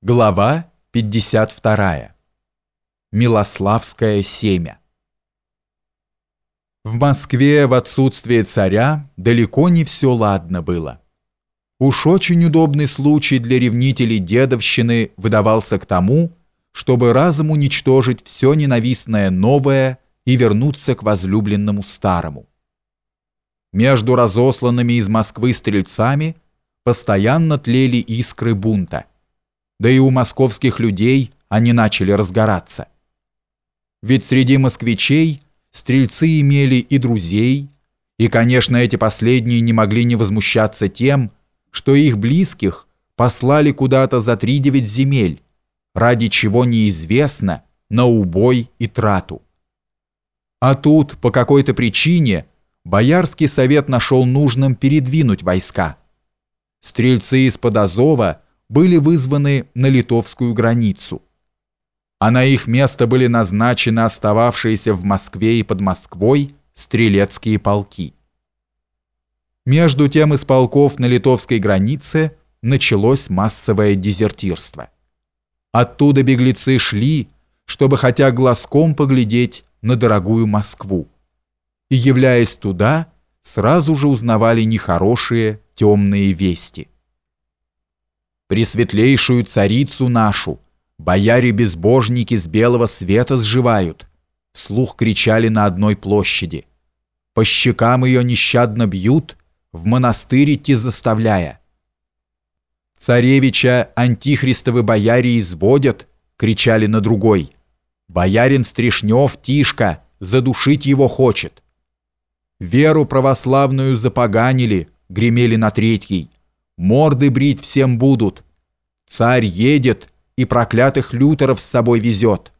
Глава 52. Милославское семя. В Москве в отсутствие царя далеко не все ладно было. Уж очень удобный случай для ревнителей дедовщины выдавался к тому, чтобы разом уничтожить все ненавистное новое и вернуться к возлюбленному старому. Между разосланными из Москвы стрельцами постоянно тлели искры бунта – да и у московских людей они начали разгораться. Ведь среди москвичей стрельцы имели и друзей, и, конечно, эти последние не могли не возмущаться тем, что их близких послали куда-то за три девять земель, ради чего неизвестно, на убой и трату. А тут, по какой-то причине, Боярский совет нашел нужным передвинуть войска. Стрельцы из-под Азова – были вызваны на литовскую границу. А на их место были назначены остававшиеся в Москве и под Москвой стрелецкие полки. Между тем из полков на литовской границе началось массовое дезертирство. Оттуда беглецы шли, чтобы хотя глазком поглядеть на дорогую Москву. И, являясь туда, сразу же узнавали нехорошие темные вести – Пресветлейшую царицу нашу, бояре-безбожники с белого света сживают, вслух кричали на одной площади. По щекам ее нещадно бьют, в монастырь идти заставляя. Царевича антихристовы бояре изводят, кричали на другой. Боярин Стришнев, Тишка, задушить его хочет. Веру православную запоганили, гремели на третьей морды брить всем будут. Царь едет и проклятых лютеров с собой везет.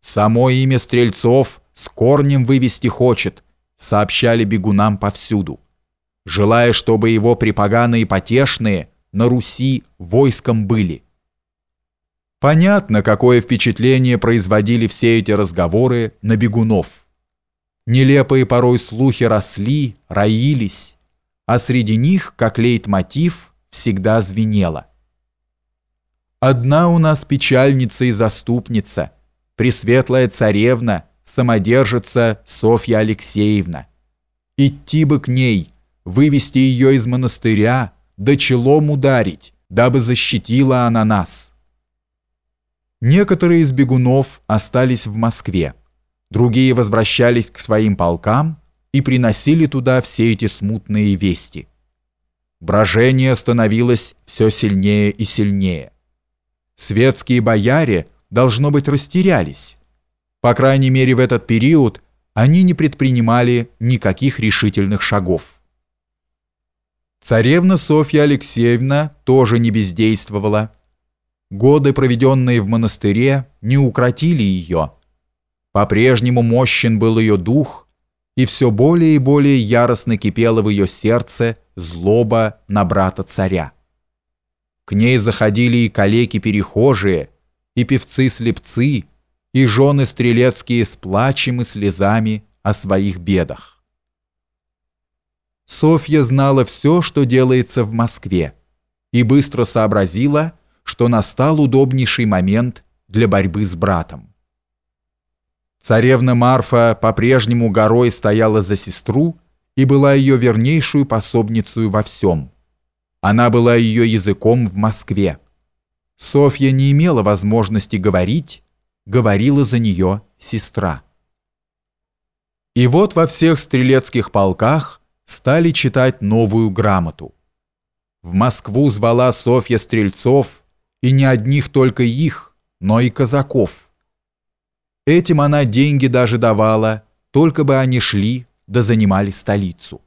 Само имя Стрельцов с корнем вывести хочет, сообщали бегунам повсюду, желая, чтобы его припоганые потешные на Руси войском были. Понятно, какое впечатление производили все эти разговоры на бегунов. Нелепые порой слухи росли, роились, а среди них, как лейтмотив, всегда звенело. «Одна у нас печальница и заступница, пресветлая царевна, самодержица Софья Алексеевна. Идти бы к ней, вывести ее из монастыря, да челом ударить, дабы защитила она нас». Некоторые из бегунов остались в Москве, другие возвращались к своим полкам, и приносили туда все эти смутные вести. Брожение становилось все сильнее и сильнее. Светские бояре, должно быть, растерялись. По крайней мере, в этот период они не предпринимали никаких решительных шагов. Царевна Софья Алексеевна тоже не бездействовала. Годы, проведенные в монастыре, не укротили ее. По-прежнему мощен был ее дух, и все более и более яростно кипело в ее сердце злоба на брата царя. К ней заходили и калеки-перехожие, и певцы-слепцы, и жены стрелецкие с плачем и слезами о своих бедах. Софья знала все, что делается в Москве, и быстро сообразила, что настал удобнейший момент для борьбы с братом. Царевна Марфа по-прежнему горой стояла за сестру и была ее вернейшую пособницей во всем. Она была ее языком в Москве. Софья не имела возможности говорить, говорила за нее сестра. И вот во всех стрелецких полках стали читать новую грамоту. В Москву звала Софья стрельцов, и не одних только их, но и казаков – Этим она деньги даже давала, только бы они шли да занимали столицу.